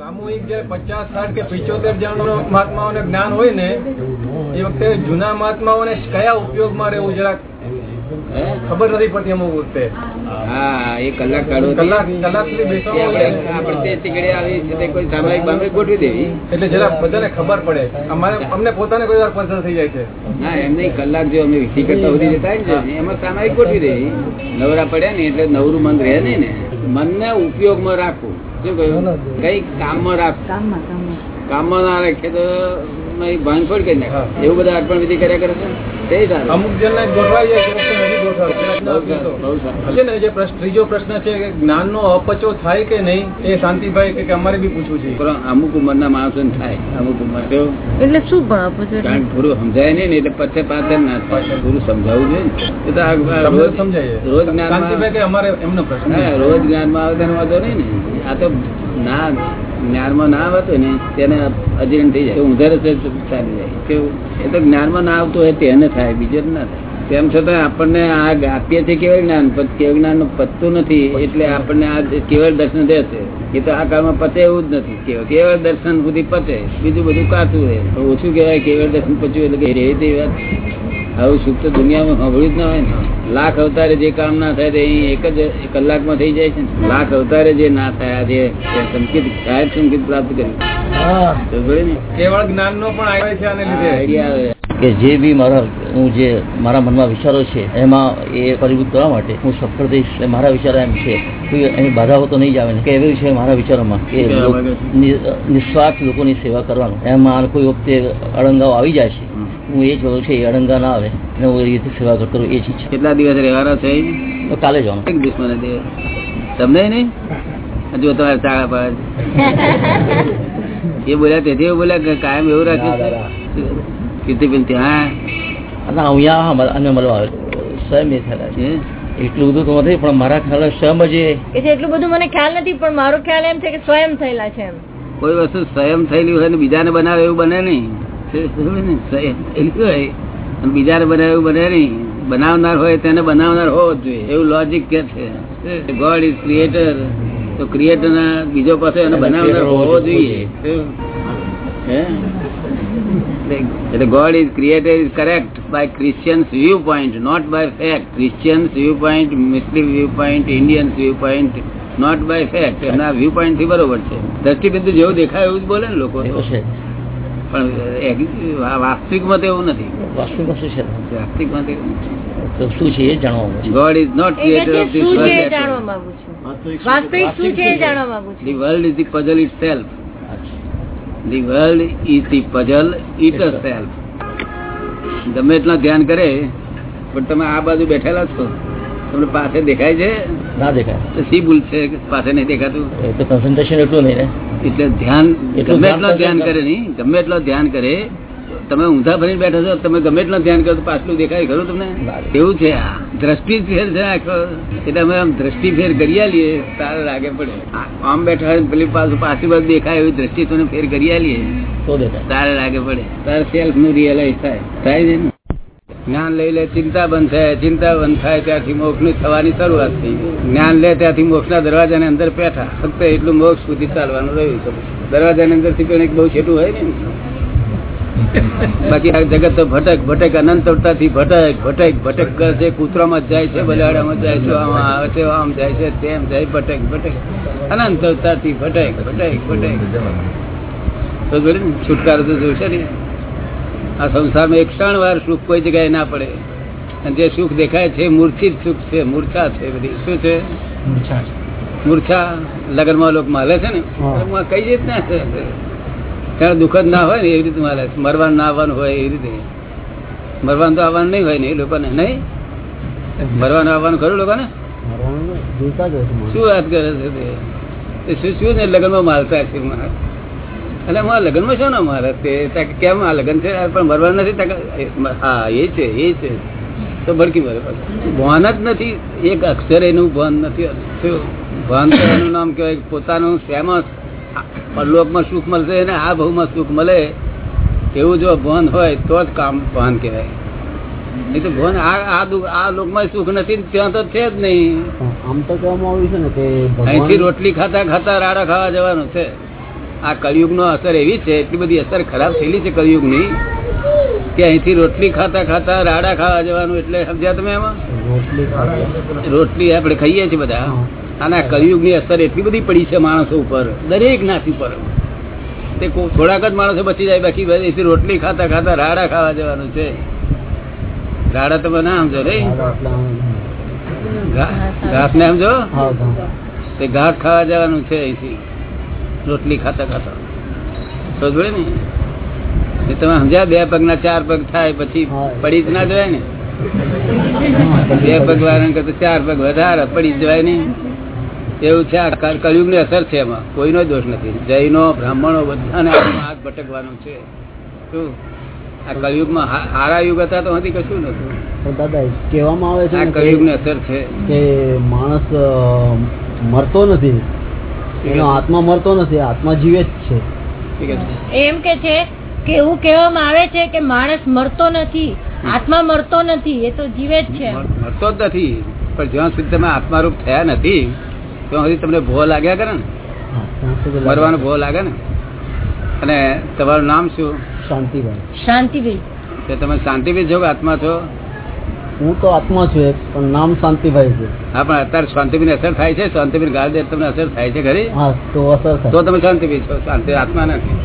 સામૂહિક જે પચાસ સાઠ કે પિચોતેર જણ મહાત્માઓને જ્ઞાન હોય ને એ વખતે જૂના મહાત્માઓને કયા ઉપયોગમાં રહેવું જરાક ખબર નથી પડતી અમુક વખતે. હા એ કલાક કાઢો કલાક કલાક આપણે તે આવી કોઈ સામાયિક બામે ગોઠવી દેવી. એટલે જરા બધાને ખબર પડે. અમારે અમને પોતાને કોઈ વાર પંચર થઈ જાય છે. ના એમ નહીં કલાક જો અમે વિધિ કરતા સુધી જતા ને એમાં સામાયિક ગોઠવી દેવી. નવરા પડ્યા ને એટલે નવરું મન રહે નહીં ને. મનને ઉપયોગમાં રાખવું. શું કહ્યું? કઈ કામમાં રાખ. કામમાં કામમાં. કામમાં ના રાખે તો ભાંગફોડ કરી નાખે. એવું બધા અર્પણ વિધિ કર્યા કરે છે? અમુક જણને ગોઠવાઈ છે ના જે ત્રીજો પ્રશ્ન છે કે જ્ઞાનનો અપચો થાય કે નહીં એ શાંતિભાઈ કે કે અમારે બી પૂછવું છે. પણ અમુક ઉંમરના માણસો થાય. અમુક ઉંમર કેવું એટલે શું પણ કારણ ગુરુ સમજાય નહીં ને એટલે પછી પાછળ ના થાય. ગુરુ સમજાવવું જોઈએ ને. એ તો રોજ સમજાય. રોજ શાંતિભાઈ કે અમારે એમનો પ્રશ્ન રોજ જ્ઞાનમાં આવે તેનો વાંધો નહીં ને. આ તો ના જ્ઞાનમાં ના આવતો ને તેને અજીર્ણ થઈ જાય. તો ચાલી જાય. કેવું એ તો જ્ઞાનમાં ના આવતું હોય તેને થાય, બીજે ના થાય. તેમ છતાં આપણને આ આપીએ છીએ કેવળ જ્ઞાન કેવળ જ્ઞાન પતતું નથી, એટલે આપણને આ કેવળ દર્શન રહેશે એ તો આ કાળમાં પતે એવું જ નથી. કેવળ કેવળ દર્શન સુધી પતે, બીજું બધું કાચું રહે. ઓછું કહેવાય કેવળ દર્શન પચ્યું એટલે કે તેવી વાત. આવું સુખ તો દુનિયામાં સાંભળ્યું જ ના હોય ને. લાખ અવતારે જે કામ ના થાય તે અહીં એક જ કલાકમાં થઈ જાય છે ને. લાખ અવતારે જે ના થાય આજે સંકેત સાહેબ સંકેત પ્રાપ્ત કર્યું. કેવળ જ્ઞાન નો? પણ આવે છે આને લીધે. આઈડિયા આવે. કે જે બી મારા હું જે મારા મનમાં વિચારો છે એમાં એ પરિભૂત કરવા માટે હું સફળ થઈશ. એટલે મારા વિચારો એમ છે. કોઈ એની બાધાઓ તો નહીં જ આવે ને. કે એવી છે મારા વિચારોમાં કે નિસ્વાર્થ લોકોની સેવા કરવાનું. એમાં કોઈ વખતે અળંગાઓ આવી જાય છે. હું એ જોઉં છું એ અડંગા ના આવે અને હું એ રીતે સેવા કરું એ જ ઈચ્છા. કેટલા દિવસ રહેવાના છે કાલે જવાનું એક દુશ્મન દે. તમને નહીં? હજુ તમારે ચાળા પાડે એ બોલ્યા તેથી એવું બોલ્યા કે કાયમ એવું રાખ્યું કીર્તિબેન ત્યાં? અને અહીંયા અને મળવા આવે. સ્વયં એ થયેલા છે એટલું બધું તો નથી પણ મારા ખ્યાલ સ્વયં જ એટલું બધું મને ખ્યાલ નથી પણ મારો ખ્યાલ એમ છે કે સ્વયં થયેલા છે એમ. કોઈ વસ્તુ સ્વયં થયેલી હોય ને બીજાને બનાવે એવું બને નહીં. બીજાને બનાવે એવું બને નહીં. બનાવનાર હોય તેને બનાવનાર હોવો જોઈએ. એવું લોજિક કે છે. ગોડ ઇઝ ક્રિએટર તો ક્રિએટર ના બીજો પાસે એને બનાવનાર હોવો જોઈએ. એટલે God is creator is correct by Christians view point not by fact Christians view point Muslim view point Indians view point not by fact એમના વ્યૂ પોઈન્ટથી બરોબર છે. દ્રષ્ટિબિંદુ જેવું દેખાય એવું જ બોલે ને લોકો પણ વાસ્તવિકમાં તો એવું નથી. વાસ્તવિકમાં શું છે? વાસ્તવિકમાં તો એવું તો શું છે એ જાણવા God is not creator of this world જાણવા માંગુ વાસ્તવિક શું છે? એ જાણવા માંગુ છું. The world is the puzzle itself the world is the puzzle itself ગમે એટલા ધ્યાન કરે પણ તમે આ બાજુ બેઠેલા છો. તમને પાસે દેખાય છે? ના દેખાય. તો ભૂલ છે પાસે નહીં દેખાતું? એ તો કન્સન્ટ્રેશન એટલું નહીં ને એટલે ધ્યાન ગમે એટલો ધ્યાન કરે કરે નહીં ગમે એટલો ધ્યાન કરે તમે ઊંધા ભરીને બેઠા છો તમે ગમે એટલો ધ્યાન કરો તો પાછલું દેખાય ખરું તમને. એવું છે આ. દ્રષ્ટિ ફેર છે આખો. એટલે અમે આમ દ્રષ્ટિ ફેર કરી આલીએ તારે લાગે પડે. આમ બેઠા હોય પેલી પાછું પાછી બાજુ દેખાય એવી દ્રષ્ટિ તમે ફેર કરી આલીએ તારે લાગે પડે. તારે સેલ્ફનું રિયલાઇઝ થાય. થાય છે ને? જ્ઞાન લઈ લે ચિંતા બંધ થાય ચિંતા બંધ થાય ત્યાંથી મોક્ષની થવાની શરૂઆત થઈ. જ્ઞાન લે ત્યાંથી મોક્ષ ના દરવાજાની અંદર બેઠા. ફક્ત એટલું મોક્ષ સુધી ચાલવાનું રહ્યું છે. દરવાજાની અંદરથી બહુ છેટું હોય ને? બાકી આ જગત તો ભટક ભટક અનંતથી ભટક ભટક ભટક કરે છે કૂતરામાં જાય છે બલાડામાં જાય છે, આમાં આવે છે, આમ જાય છે, તેમ જાય, ભટક ભટક. અનંતથી ભટક ભટક ભટક. તો છુટકારો તો જોશે ને? આ સંસારમાં એક ક્ષણ વાર સુખ કોઈ જગ્યાએ ના પડે. અને જે સુખ દેખાય છે મૂર્છિત સુખ છે મૂર્છા છે બધી. શું છે? મૂર્છા લગ્નમાં લોકો માલે છે ને? કઈ રીતના છે? ત્યાં દુઃખ ના હોય ને એવી રીતે માલે છે. મરવાનું ના આવવાનું હોય એવી રીતે. મરવાનું તો આવવાનું નહીં હોય ને એ લોકોને નહીં? મરવાનું આવવાનું ખરું લોકોને? શું વાત કરે છે? તે? શું શું ને લગ્નમાં માલતા છે મારા એટલે મારા લગ્નમાં શું ના મારે તે કેમ આ લગ્ન છે? પણ મરવાનું નથી હા એ છે એ છે. તો ભડકી મરે. ભાન જ નથી એક અક્ષર એનું ભાન નથી ભાન એનું નામ કહેવાય પોતાનું શેમાં પરલોકમાં સુખ મળશે અને આ ભાવમાં સુખ મળે. એવું જો ભાન હોય તો જ કામ ભાન કહેવાય. નહીં તો ભાન આ આ આ લોકમાં સુખ નથી ત્યાં તો છે જ નહીં. આમ તો કહેવામાં આવ્યું છે ને કે અહીંથી રોટલી ખાતા ખાતા રાડા ખાવા જવાનું છે. આ કળિયુગનો અસર એવી છે એટલી બધી અસર ખરાબ થયેલી છે કળિયુગની કે અહીંથી રોટલી ખાતા ખાતા રાડા ખાવા જવાનું એટલે સમજ્યા તમે એમાં? રોટલી આપણે ખાઈએ છીએ બધા. આના કળિયુગની અસર એટલી બધી પડી છે માણસો ઉપર દરેક નાસી ઉપર તે થોડાક જ માણસો બચી જાય બાકી અહીંથી રોટલી ખાતા ખાતા રાડા ખાવા જવાનું છે. રાડા તમે ના સમજો રે ઘાસ ને સમજો? તે ઘાસ ખાવા જવાનું છે અહીંથી. રોટલી ખાતા ખાતા. સમજો ને? એ તમે સમજ્યા? બે પગના ચાર પગ થાય પછી પડી જ ના જવાય ને? બે પગ વાળા કરતા ચાર પગ વધારે પડી જવાય નહીં એવું છે આ કળ- કળિયુગની અસર છે એમાં. કોઈનો દોષ નથી. જૈનો બ્રાહ્મણો બધાને હાથ ભટકવાનું છે. શું? આ કળિયુગમાં માં હારા યુગ હતા તો હતી કશું નતું પણ દાદા કહેવામાં આવે છે આ ને ની અસર છે. કે માણસ મરતો નથી. એનો આત્મા મરતો નથી આત્મા જીવે જ છે. એમ કે છે કે એવું કહેવામાં આવે છે કે માણસ મરતો નથી આત્મા મરતો નથી એ તો જીવે જ છે. મરતો જ નથી પણ જ્યાં સુધી તમે આત્મારૂપ થયા નથી ત્યાં સુધી તમને ભો લાગ્યા કરે ને? મરવાનો ભો લાગે ને? અને તમારું નામ શું? શાંતિભાઈ. શાંતિભાઈ. તમે શાંતિભાઈ જો આત્મા છો? હું તો આત્મા છું પણ નામ શાંતિભાઈ છે. હા પણ અત્યારે શાંતિભી અસર થાય છે? શાંતિભી ગાળ દે તમને અસર થાય છે ખરી હા તો અસર તો તમે શાંતિભી છો શાંતિ આત્મા નથી.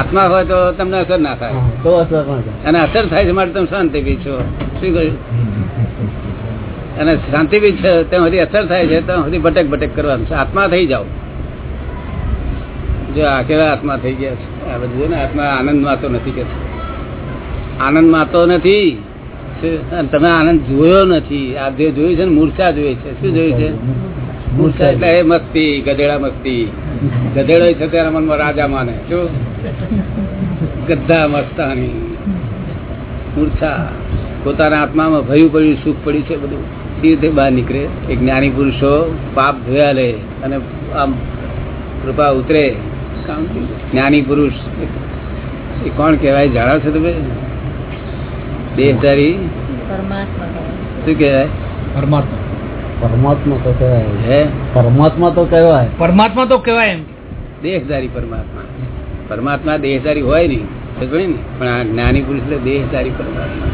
આત્મા હોય તો તમને અસર ના થાય. તો અસર અને અસર થાય છે માટે તમે શાંતિભી છો. શું કહ્યું? અને શાંતિભી છે ત્યાં સુધી અસર થાય છે ત્યાં સુધી ભટક ભટક કરવાનું છે. આત્મા થઈ જાઓ. જો આ કેવા આત્મા થઈ ગયા છે? આ બધું ને આત્મા આનંદમાં તો નથી કે આનંદમાં તો નથી. તમે આનંદ જોયો નથી. આ જે જોયું છે મૂર્છા જોઈ છે. શું જોયું છે? મૂર્છા એટલે એ મસ્તી, ગધેડા મસ્તી. ગધેડો છે તેના મનમાં રાજા માને. શું? ગધા મસ્તાની. મૂર્છા. પોતાના આત્મામાં ભયું પડ્યું, સુખ પડ્યું છે બધું. એ બહાર નીકળે. એક જ્ઞાની પુરુષો પાપ ધોયા લે અને આમ કૃપા ઉતરે. જ્ઞાની પુરુષ, એ કોણ કહેવાય? જાણો છો તમે? દેહધારી શું કહેવાય? પરમાત્મા. પરમાત્મા તો કહેવાય. હે? પરમાત્મા તો કહેવાય. પરમાત્મા તો કહેવાય એમ. દેહધારી પરમાત્મા. પરમાત્મા દેહધારી હોય નહીં ને. પણ આ જ્ઞાની પુરુષ એટલે દેહધારી પરમાત્મા.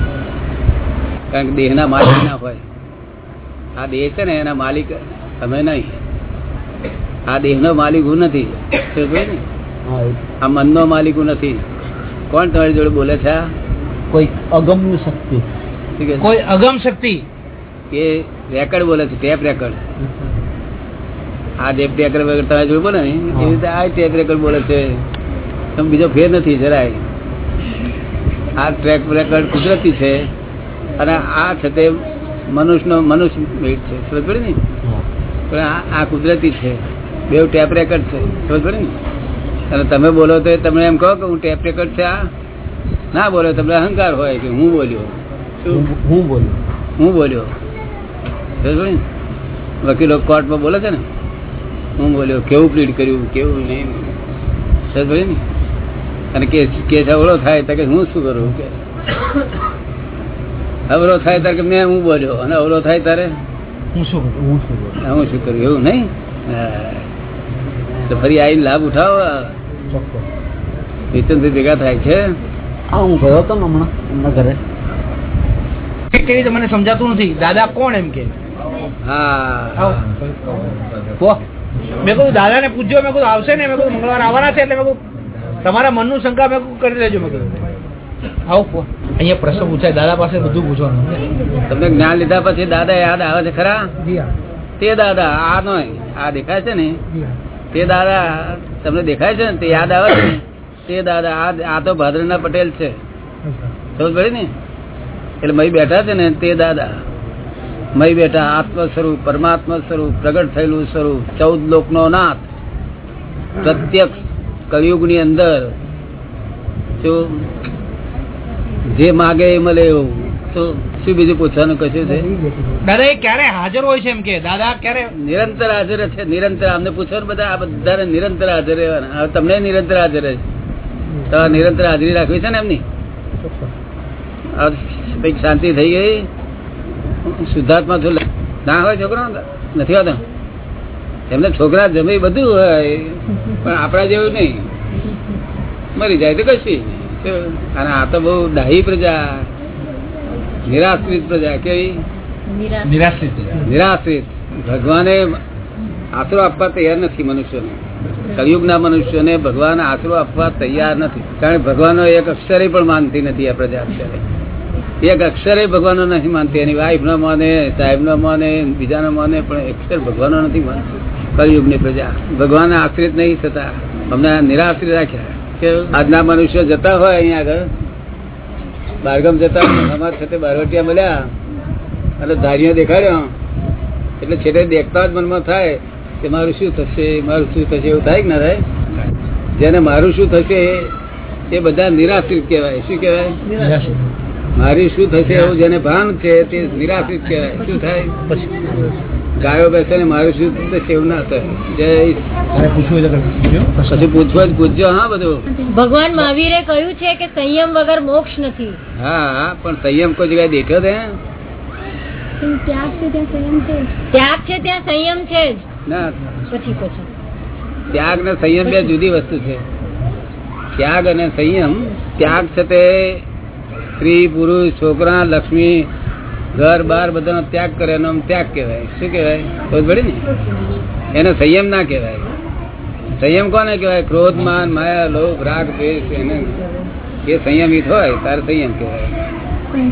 કારણ કે દેહના માલિક ના હોય. આ દેહ છે ને એના માલિક તમે નહીં. આ દેહનો માલિક હું નથી. આ મનનો માલિક હું નથી. કોણ તમારી જોડે બોલે છે કોઈ અગમ્ય શક્તિ? કોઈ અગમ શક્તિ? એ રેકર્ડ બોલે છે ટેપ રેકર્ડ આ ટેપ રેકર્ડ તમે જોયું ને એવી રીતે આ ટેપ રેકર્ડ બોલે છે. તમે બીજો ફેર નથી જરાય. આ ટ્રેક રેકર્ડ કુદરતી છે અને આ છે તે મનુષ્યનો મનુષ્ય મેટ છે. સમજ પડે ને? પણ આ કુદરતી છે. બે ટેપ રેકર્ડ છે. સમજ પડે ને? અને તમે બોલો તો એ તમે એમ કહો કે હું ટેપ રેકર્ડ છે આ? ના બોલો તમને અહંકાર હોય કે હું બોલ્યો? હું- બોલ્યો? વકીલો કોર્ટમાં બોલે છે ને? હું બોલ્યો કેવું પ્લીડ કર્યું? કેવું નહીં? સમજ ને અને કેસ કેસ અવળો થાય તો કે હું શું કરું? કે અવરો થાય ત્યારે મેં હું બોલ્યો? અને અવરો થાય ત્યારે? હું શું કરું? હું શું કરું હું શું કરું? એવું નહીં? તો ફરી આવીને લાભ ઉઠાવો. ચોક્કસ. ભેગા થાય છે. હા હું ગયો હતો હમણાં એમના ઘરે. કેવી રીતે મને સમજાતું નથી? દાદા કોણ એમ કે? હા. મેં કહ્યું દાદા ને પૂછજો. મેં કહ્યું આવશે ને? મેં કહ્યું મંગળવાર આવવાના છે. એટલે મેં કહ્યું તમારા મનનું શંકા મેં કરી લેજો. મેં કહ્યું આવો અહીંયા પ્રશ્ન પૂછાય દાદા પાસે બધું પૂછવાનું તમને જ્ઞાન લીધા પછી દાદા યાદ આવે છે ખરા? તે દાદા આ નો આ દેખાય છે ને? તે દાદા તમને દેખાય છે ને? તે યાદ આવે છે તે દાદા આ આ તો ભાદરના પટેલ છે. સમજ પડી ને? એટલે મય બેઠા છે ને તે દાદા. મય બેઠા આત્મ સ્વરૂપ પરમાત્મા સ્વરૂપ પ્રગટ થયેલું સ્વરૂપ ચૌદ લોકનો નાથ. પ્રત્યક્ષ કળિયુગની અંદર શું જે માગે એ મળે એવું. તો શું બીજું પૂછવાનું કશું છે? દાદા એ ક્યારે હાજર હોય છે એમ કે? દાદા ક્યારે? નિરંતર હાજર છે નિરંતર. અમને પૂછો ને બધા આ બધાને નિરંતર હાજર રહેવાના. તમને નિરંતર હાજર છે તમારે નિરંતર હાજરી રાખવી છે ને એમની? કંઈક શાંતિ થઈ ગઈ. શુદ્ધાત્મા છું ના હોય છોકરો નથી હોતો. એમને છોકરા જમે બધું હોય પણ આપણા જેવું નહીં. મરી જાય તો કશી અને આ તો બહુ ડાહી પ્રજા નિરાશ્રિત પ્રજા કેવી? નિરાશ નિરાશ્રિત નિરાશ્રિત. ભગવાને આશરો આપવા તૈયાર નથી મનુષ્યને. કલયુગના મનુષ્યને ભગવાન આશરો આપવા તૈયાર નથી. કારણ કે ભગવાનનો એક અક્ષરે પણ માનતી નથી આ પ્રજા અત્યારે. એક અક્ષરે ભગવાનનો નથી માનતી. એની વાઈફ ન માને સાહેબ ન માને બીજા ન માને પણ અક્ષર ભગવાનનો નથી માનતી. કલયુગની પ્રજા. ભગવાન આશ્રિત નહીં થતા. અમને નિરાશ્રિત રાખ્યા. કે આજના મનુષ્ય જતા હોય અહીંયા આગળ. બારગામ જતા અમારા સાથે બારવટિયા મળ્યા. એટલે ધારીઓ દેખાડ્યો. એટલે છેલ્લે દેખતા જ મનમાં થાય કે મારું શું થશે મારું શું થશે એવું થાય કે ના થાય? જેને મારું શું થશે એ બધા નિરાશ્રિત કહેવાય. શું કહેવાય? નિરાશ્રિત. મારી શું થશે એવું જેને ભાન છે તે નિરાશ્રિત કહેવાય શું થાય? ગાયો બેસે ને મારું શું થશે એવું ના થાય. જય તો. પછી પૂછવો જ પૂછજો હા બધું. ભગવાન મહાવીરે કહ્યું છે કે સંયમ વગર મોક્ષ નથી. હા હા પણ સંયમ કોઈ જગ્યાએ દેખ્યો છે? ત્યાગ છે ત્યાં સંયમ છે. જ. ના. પછી પછી. ત્યાગ ને સંયમ બે જુદી વસ્તુ છે. ત્યાગ અને સંયમ ત્યાગ છે તે સ્ત્રી પુરુષ છોકરા લક્ષ્મી ઘર બાર બધાનો ત્યાગ કરે એનો ત્યાગ કહેવાય. શું કહેવાય? ખબર પડી ને? એને સંયમ ના કહેવાય. સંયમ કોને કહેવાય? ક્રોધ માન માયા લોભ રાગ દ્વેષ એને એ સંયમિત હોય તારે સંયમ કહેવાય.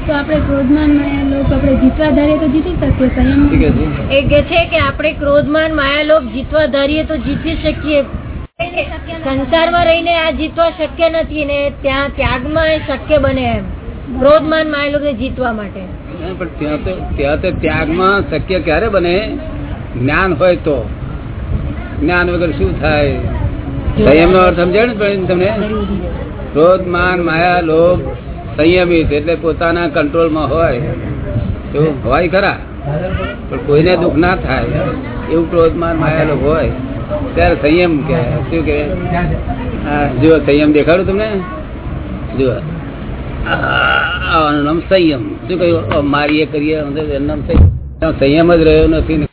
તો આપણે ક્રોધમાન માયા લોક આપણે જીતવા ધારીએ તો જીતી શકીએ સંયમ. શું કહે છે? એ કે છે કે આપણે ક્રોધમાન માયાલોભ જીતવા ધારીએ તો જીતી શકીએ. સંસારમાં રહીને આ જીતવા શક્ય નથી ને ત્યાં ત્યાગમાં એ શક્ય બને એમ. ક્રોધમાન માયાલોભને જીતવા માટે. પણ ત્યાં તો ત્યાં તો ત્યાગમાં શક્ય ક્યારે બને? જ્ઞાન હોય તો. જ્ઞાન વગર શું થાય? સંયમ નો અર્થ સમજાય ને તમને? ક્રોધ માન માયા લોભ સંયમિત એટલે પોતાના કંટ્રોલમાં હોય. એવું હોય ખરા? પણ કોઈને દુઃખ ના થાય. એવું ક્રોધ માન માયા લોભ હોય. ત્યારે સંયમ કે શું કે હા જુઓ સંયમ દેખાડું તમને? જુઓ. નામ સંયમ શું કહ્યું મારીએ કરીએ એનું નામ સંયમ સંયમ જ રહ્યો નથી